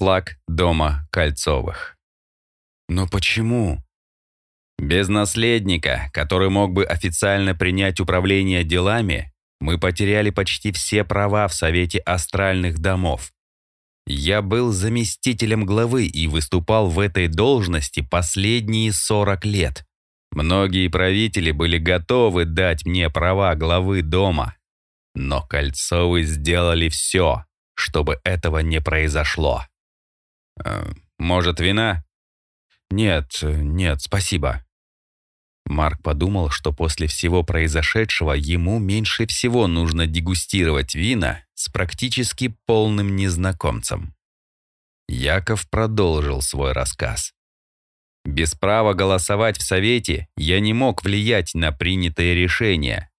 Флаг дома Кольцовых. Но почему? Без наследника, который мог бы официально принять управление делами, мы потеряли почти все права в Совете Астральных Домов. Я был заместителем главы и выступал в этой должности последние 40 лет. Многие правители были готовы дать мне права главы дома, но Кольцовы сделали все, чтобы этого не произошло. Э, может, вина? Нет, нет, спасибо. Марк подумал, что после всего произошедшего ему меньше всего нужно дегустировать вина с практически полным незнакомцем. Яков продолжил свой рассказ. Без права голосовать в Совете я не мог влиять на принятые решения.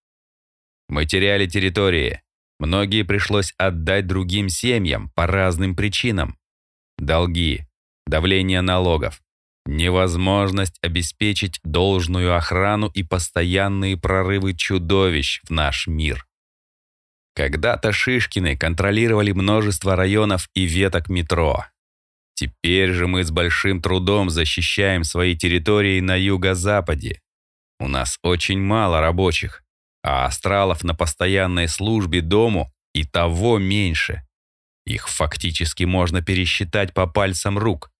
Мы теряли территории. Многие пришлось отдать другим семьям по разным причинам. Долги, давление налогов, невозможность обеспечить должную охрану и постоянные прорывы чудовищ в наш мир. Когда-то Шишкины контролировали множество районов и веток метро. Теперь же мы с большим трудом защищаем свои территории на юго-западе. У нас очень мало рабочих, а астралов на постоянной службе дому и того меньше. Их фактически можно пересчитать по пальцам рук.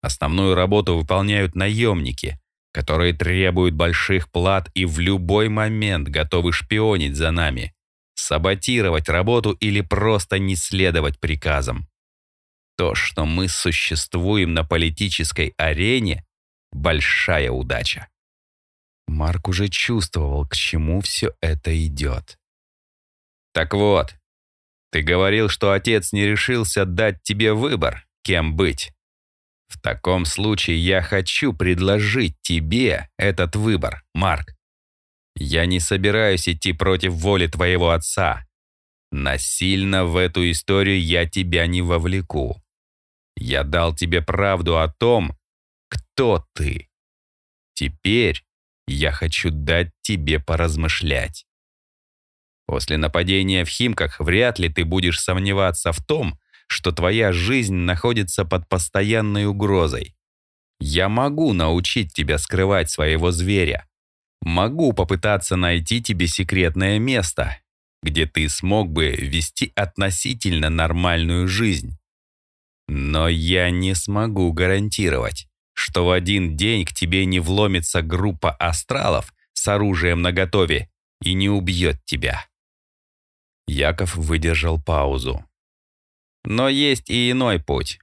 Основную работу выполняют наемники, которые требуют больших плат и в любой момент готовы шпионить за нами, саботировать работу или просто не следовать приказам. То, что мы существуем на политической арене — большая удача. Марк уже чувствовал, к чему все это идет. Так вот, ты говорил, что отец не решился дать тебе выбор, кем быть. В таком случае я хочу предложить тебе этот выбор, Марк. Я не собираюсь идти против воли твоего отца. Насильно в эту историю я тебя не вовлеку. Я дал тебе правду о том, кто ты. Теперь я хочу дать тебе поразмышлять. После нападения в Химках вряд ли ты будешь сомневаться в том, что твоя жизнь находится под постоянной угрозой. Я могу научить тебя скрывать своего зверя. Могу попытаться найти тебе секретное место, где ты смог бы вести относительно нормальную жизнь. Но я не смогу гарантировать, что в один день к тебе не вломится группа астралов с оружием наготове и не убьет тебя. Яков выдержал паузу. Но есть и иной путь.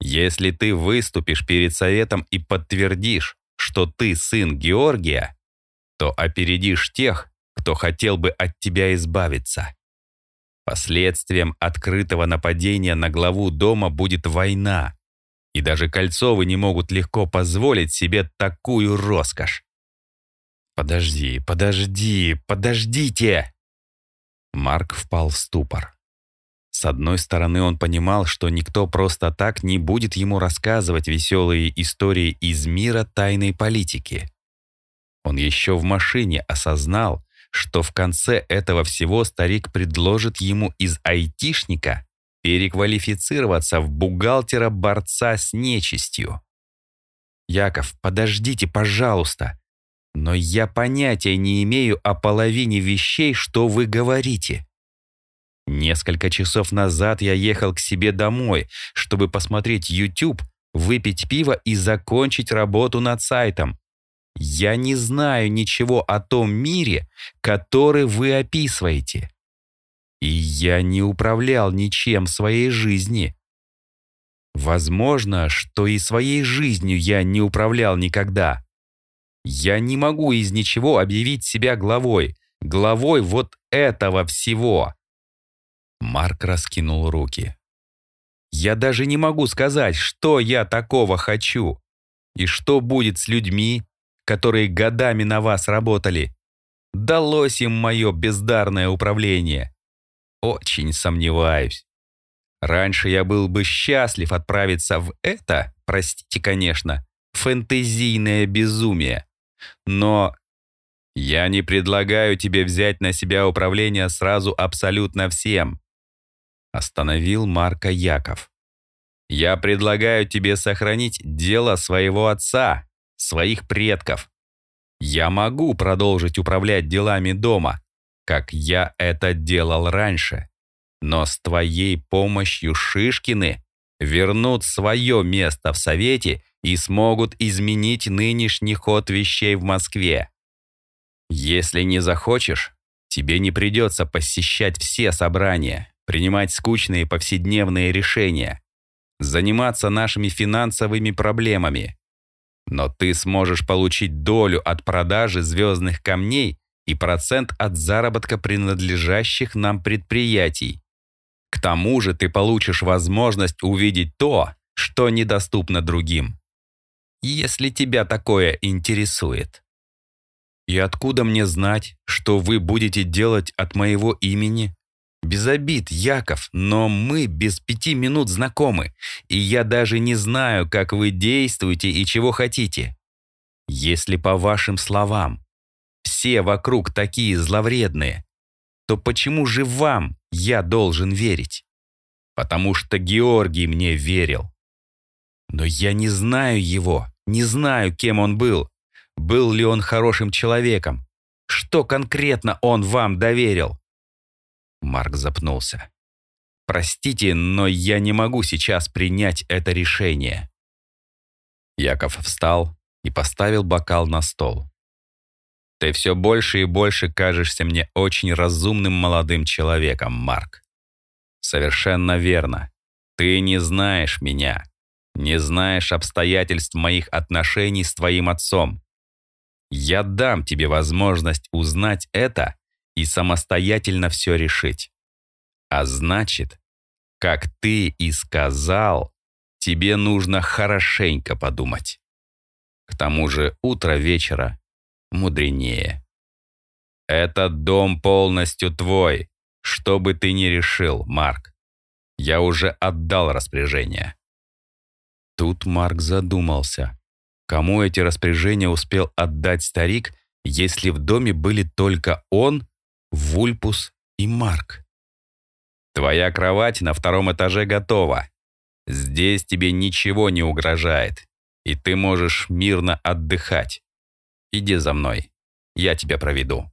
Если ты выступишь перед советом и подтвердишь, что ты сын Георгия, то опередишь тех, кто хотел бы от тебя избавиться. Последствием открытого нападения на главу дома будет война, и даже Кольцовы не могут легко позволить себе такую роскошь. «Подожди, подожди, подождите!» Марк впал в ступор. С одной стороны, он понимал, что никто просто так не будет ему рассказывать веселые истории из мира тайной политики. Он еще в машине осознал, что в конце этого всего старик предложит ему из айтишника переквалифицироваться в бухгалтера-борца с нечистью. «Яков, подождите, пожалуйста, но я понятия не имею о половине вещей, что вы говорите». Несколько часов назад я ехал к себе домой, чтобы посмотреть YouTube, выпить пиво и закончить работу над сайтом. Я не знаю ничего о том мире, который вы описываете. И я не управлял ничем в своей жизни. Возможно, что и своей жизнью я не управлял никогда. Я не могу из ничего объявить себя главой, главой вот этого всего. Марк раскинул руки. Я даже не могу сказать, что я такого хочу. И что будет с людьми, которые годами на вас работали. Далось им мое бездарное управление. Очень сомневаюсь. Раньше я был бы счастлив отправиться в это, простите, конечно, фэнтезийное безумие. Но я не предлагаю тебе взять на себя управление сразу абсолютно всем. Остановил Марка Яков. Я предлагаю тебе сохранить дело своего отца, своих предков. Я могу продолжить управлять делами дома, как я это делал раньше. Но с твоей помощью Шишкины вернут свое место в Совете и смогут изменить нынешний ход вещей в Москве. Если не захочешь, тебе не придется посещать все собрания, принимать скучные повседневные решения, заниматься нашими финансовыми проблемами. Но ты сможешь получить долю от продажи звездных камней и процент от заработка принадлежащих нам предприятий. К тому же ты получишь возможность увидеть то, что недоступно другим. Если тебя такое интересует. И откуда мне знать, что вы будете делать от моего имени? Без обид, Яков, но мы без пяти минут знакомы, и я даже не знаю, как вы действуете и чего хотите. Если по вашим словам все вокруг такие зловредные, то почему же вам я должен верить? Потому что Георгий мне верил. Но я не знаю его, не знаю, кем он был. Был ли он хорошим человеком? Что конкретно он вам доверил? Марк запнулся. «Простите, но я не могу сейчас принять это решение». Яков встал и поставил бокал на стол. «Ты все больше и больше кажешься мне очень разумным молодым человеком, Марк. Совершенно верно. Ты не знаешь меня, не знаешь обстоятельств моих отношений с твоим отцом. Я дам тебе возможность узнать это и самостоятельно все решить. А значит, как ты и сказал, тебе нужно хорошенько подумать. К тому же утро вечера мудренее. Этот дом полностью твой, что бы ты ни решил, Марк. Я уже отдал распоряжение. Тут Марк задумался. Кому эти распоряжения успел отдать старик, если в доме были только он Вульпус и Марк. Твоя кровать на втором этаже готова. Здесь тебе ничего не угрожает, и ты можешь мирно отдыхать. Иди за мной, я тебя проведу.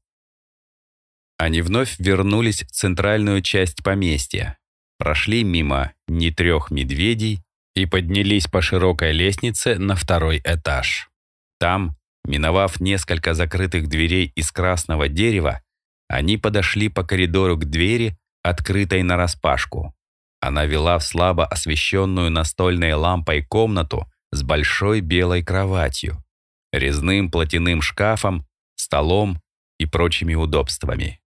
Они вновь вернулись в центральную часть поместья, прошли мимо не трех медведей и поднялись по широкой лестнице на второй этаж. Там, миновав несколько закрытых дверей из красного дерева, они подошли по коридору к двери, открытой нараспашку. Она вела в слабо освещенную настольной лампой комнату с большой белой кроватью, резным платяным шкафом, столом и прочими удобствами.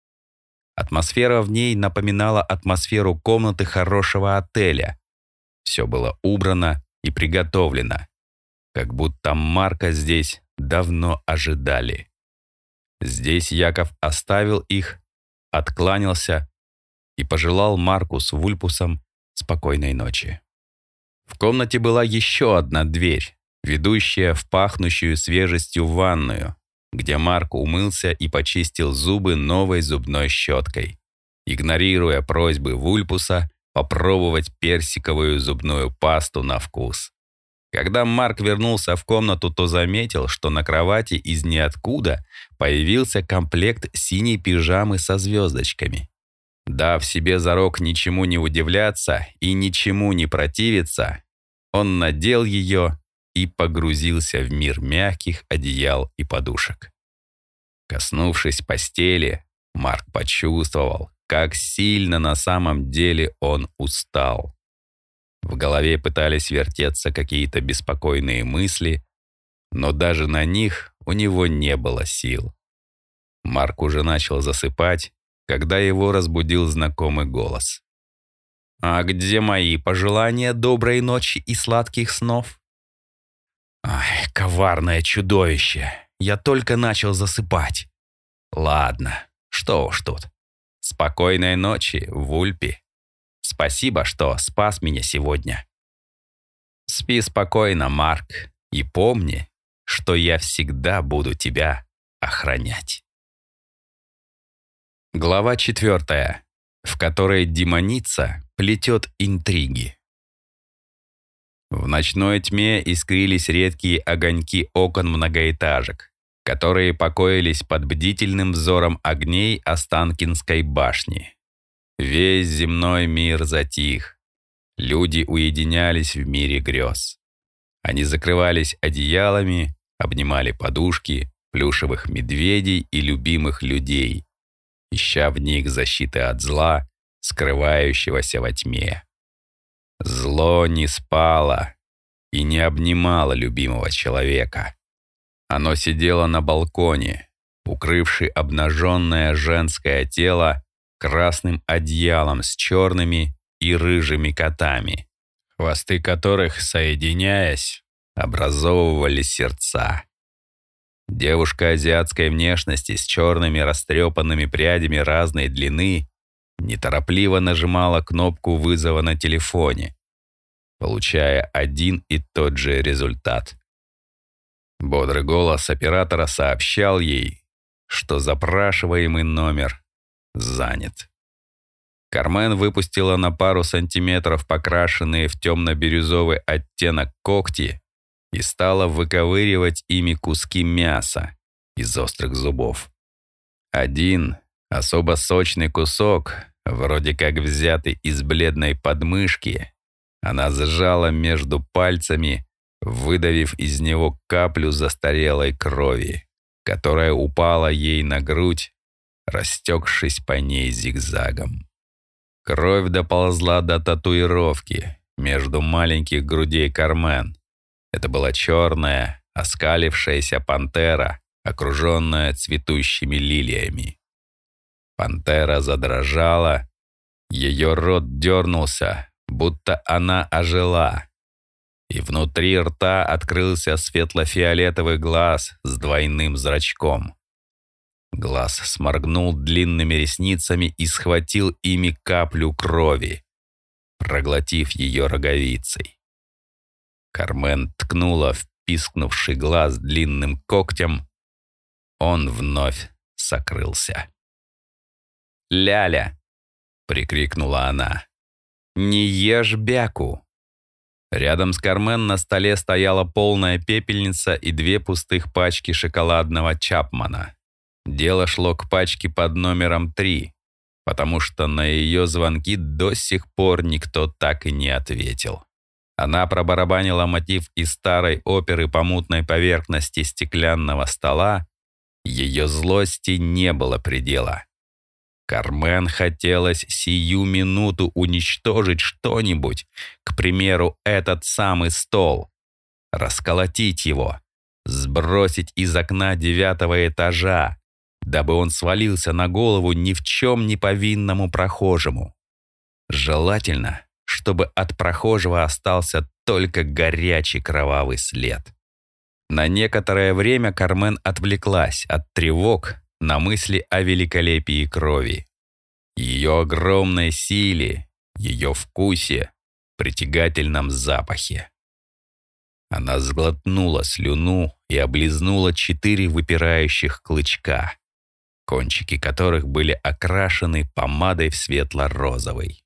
Атмосфера в ней напоминала атмосферу комнаты хорошего отеля. Все было убрано и приготовлено, как будто Марка здесь давно ожидали. Здесь Яков оставил их, откланялся и пожелал Марку с Вульпусом спокойной ночи. В комнате была еще одна дверь, ведущая в пахнущую свежестью ванную, где Марк умылся и почистил зубы новой зубной щеткой, игнорируя просьбы Вульпуса попробовать персиковую зубную пасту на вкус. Когда Марк вернулся в комнату, то заметил, что на кровати из ниоткуда появился комплект синей пижамы со звездочками. Дав себе зарок ничему не удивляться и ничему не противиться, он надел ее и погрузился в мир мягких одеял и подушек. Коснувшись постели, Марк почувствовал, как сильно на самом деле он устал. В голове пытались вертеться какие-то беспокойные мысли, но даже на них у него не было сил. Марк уже начал засыпать, когда его разбудил знакомый голос. «А где мои пожелания доброй ночи и сладких снов?» «Ай, коварное чудовище! Я только начал засыпать!» «Ладно, что уж тут. Спокойной ночи, Вульпи!» Спасибо, что спас меня сегодня. Спи спокойно, Марк, и помни, что я всегда буду тебя охранять. Глава четвертая, в которой демоница плетет интриги. В ночной тьме искрились редкие огоньки окон многоэтажек, которые покоились под бдительным взором огней Останкинской башни. Весь земной мир затих. Люди уединялись в мире грез. Они закрывались одеялами, обнимали подушки, плюшевых медведей и любимых людей, ища в них защиты от зла, скрывающегося во тьме. Зло не спало и не обнимало любимого человека. Оно сидело на балконе, укрывши обнаженное женское тело красным одеялом с черными и рыжими котами, хвосты которых, соединяясь, образовывали сердца. Девушка азиатской внешности с черными растрепанными прядями разной длины неторопливо нажимала кнопку вызова на телефоне, получая один и тот же результат. Бодрый голос оператора сообщал ей, что запрашиваемый номер занят. Кармен выпустила на пару сантиметров покрашенные в темно-бирюзовый оттенок когти и стала выковыривать ими куски мяса из острых зубов. Один особо сочный кусок, вроде как взятый из бледной подмышки, она сжала между пальцами, выдавив из него каплю застарелой крови, которая упала ей на грудь, растекшись по ней зигзагом. Кровь доползла до татуировки между маленьких грудей Кармен, это была черная, оскалившаяся пантера, окруженная цветущими лилиями. Пантера задрожала, ее рот дернулся, будто она ожила, и внутри рта открылся светло-фиолетовый глаз с двойным зрачком. Глаз сморгнул длинными ресницами и схватил ими каплю крови, проглотив ее роговицей. Кармен ткнула в пискнувший глаз длинным когтем. Он вновь сокрылся. «Ляля!» — прикрикнула она. «Не ешь бяку!» Рядом с Кармен на столе стояла полная пепельница и две пустых пачки шоколадного Чапмана. Дело шло к пачке под номером три, потому что на ее звонки до сих пор никто так и не ответил. Она пробарабанила мотив из старой оперы по мутной поверхности стеклянного стола. Ее злости не было предела. Кармен хотелось сию минуту уничтожить что-нибудь, к примеру, этот самый стол, расколотить его, сбросить из окна девятого этажа, дабы он свалился на голову ни в чем не повинному прохожему. Желательно, чтобы от прохожего остался только горячий кровавый след. На некоторое время Кармен отвлеклась от тревог на мысли о великолепии крови. Ее огромной силе, ее вкусе, притягательном запахе. Она сглотнула слюну и облизнула четыре выпирающих клычка, кончики которых были окрашены помадой в светло-розовый.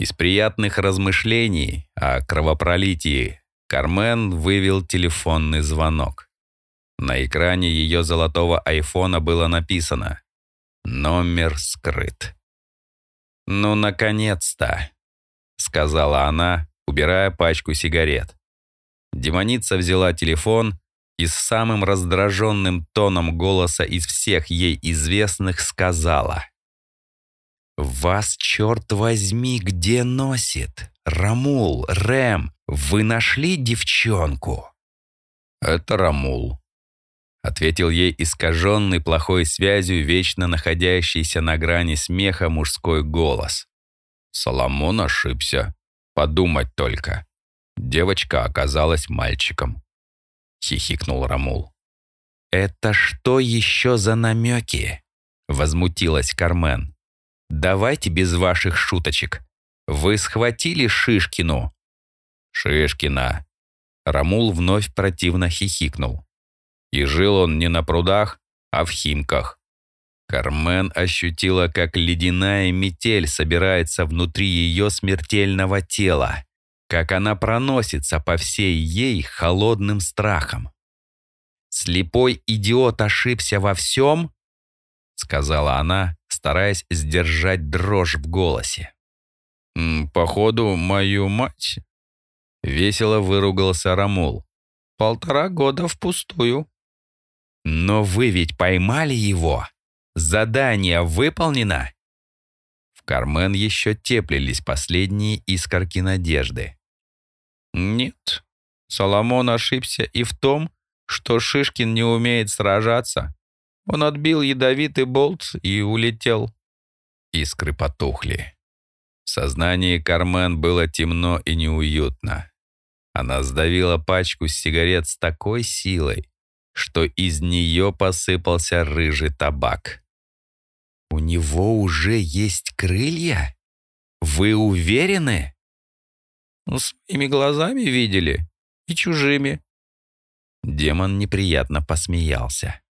Из приятных размышлений о кровопролитии Кармен вывел телефонный звонок. На экране ее золотого айфона было написано «Номер скрыт». «Ну, наконец-то!» — сказала она, убирая пачку сигарет. Демоница взяла телефон и с самым раздраженным тоном голоса из всех ей известных сказала — «Вас, черт возьми, где носит? Рамул, Рэм, вы нашли девчонку?» «Это Рамул», — ответил ей искаженный плохой связью, вечно находящийся на грани смеха мужской голос. Соломон ошибся. Подумать только. Девочка оказалась мальчиком. Хихикнул Рамул. «Это что еще за намеки?» Возмутилась Кармен. Давайте без ваших шуточек. Вы схватили Шишкину?» «Шишкина». Рамул вновь противно хихикнул. И жил он не на прудах, а в Химках. Кармен ощутила, как ледяная метель собирается внутри ее смертельного тела, как она проносится по всей ей холодным страхом. «Слепой идиот ошибся во всем?» — сказала она, стараясь сдержать дрожь в голосе. «Походу, мою мать...» — весело выругался Рамул. «Полтора года впустую». «Но вы ведь поймали его? Задание выполнено?» В Кармен еще теплились последние искорки надежды. «Нет, Соломон ошибся и в том, что Шишкин не умеет сражаться. Он отбил ядовитый болт и улетел». Искры потухли. В сознании Кармен было темно и неуютно. Она сдавила пачку сигарет с такой силой, что из нее посыпался рыжий табак. «У него уже есть крылья? Вы уверены?» ну, «Своими глазами видели и чужими». Демон неприятно посмеялся.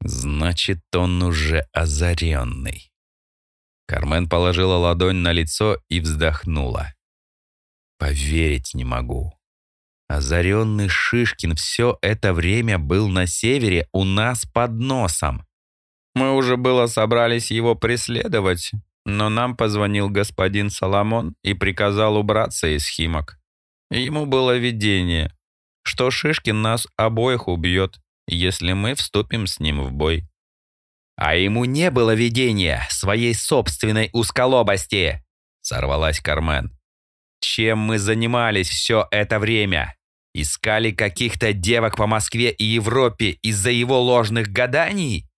«Значит, он уже озаренный». Кармен положила ладонь на лицо и вздохнула. «Поверить не могу. Озаренный Шишкин все это время был на севере у нас под носом. Мы уже было собрались его преследовать, но нам позвонил господин Соломон и приказал убраться из Химок. Ему было видение, что Шишкин нас обоих убьет, если мы вступим с ним в бой. А ему не было видения своей собственной узколобости, сорвалась Кармен. Чем мы занимались все это время? Искали каких-то девок по Москве и Европе из-за его ложных гаданий?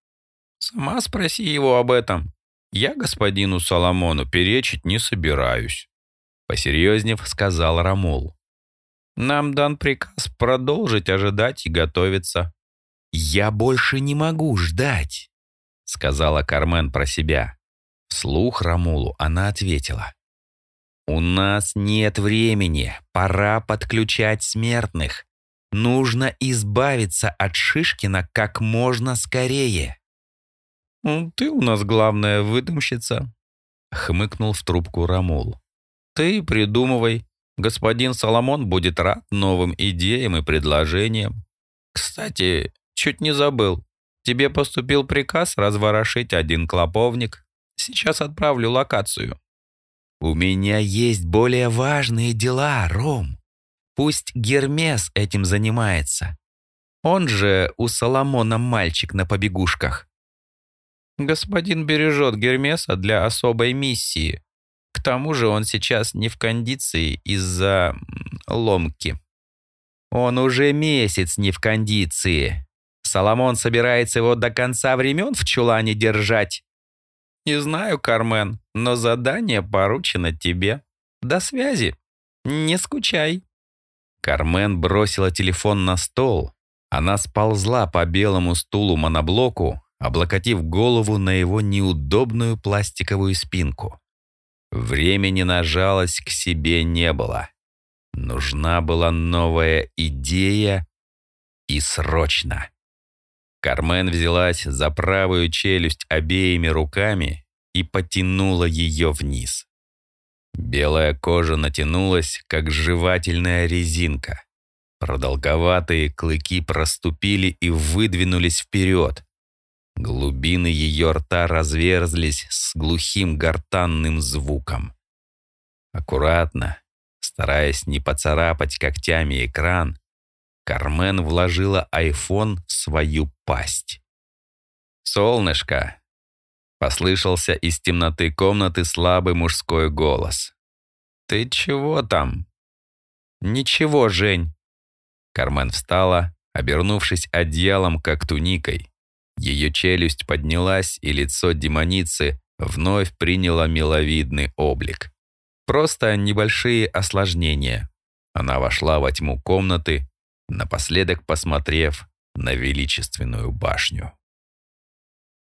Сама спроси его об этом. Я господину Соломону перечить не собираюсь. Посерьезнев сказал Рамул. Нам дан приказ продолжить ожидать и готовиться. Я больше не могу ждать, сказала Кармен про себя. Вслух Рамулу она ответила. «У нас нет времени, пора подключать смертных. Нужно избавиться от Шишкина как можно скорее». «Ты у нас главная выдумщица», — хмыкнул в трубку Рамул. «Ты придумывай. Господин Соломон будет рад новым идеям и предложениям. Кстати, чуть не забыл. Тебе поступил приказ разворошить один клоповник. Сейчас отправлю локацию. «У меня есть более важные дела, Ром. Пусть Гермес этим занимается. Он же у Соломона мальчик на побегушках». «Господин бережет Гермеса для особой миссии. К тому же он сейчас не в кондиции из-за ломки». «Он уже месяц не в кондиции. Соломон собирается его до конца времен в чулане держать». «Не знаю, Кармен, но задание поручено тебе. До связи. Не скучай». Кармен бросила телефон на стол. Она сползла по белому стулу моноблоку, облокотив голову на его неудобную пластиковую спинку. Времени на жалость к себе не было. Нужна была новая идея и срочно. Кармен взялась за правую челюсть обеими руками и потянула ее вниз. Белая кожа натянулась, как жевательная резинка. Продолговатые клыки проступили и выдвинулись вперед. Глубины ее рта разверзлись с глухим гортанным звуком. Аккуратно, стараясь не поцарапать когтями экран, Кармен вложила айфон в свою пасть. «Солнышко!» — послышался из темноты комнаты слабый мужской голос. «Ты чего там?» «Ничего, Жень». Кармен встала, обернувшись одеялом, как туникой. Ее челюсть поднялась, и лицо демоницы вновь приняло миловидный облик. Просто небольшие осложнения. Она вошла во тьму комнаты, напоследок посмотрев на величественную башню.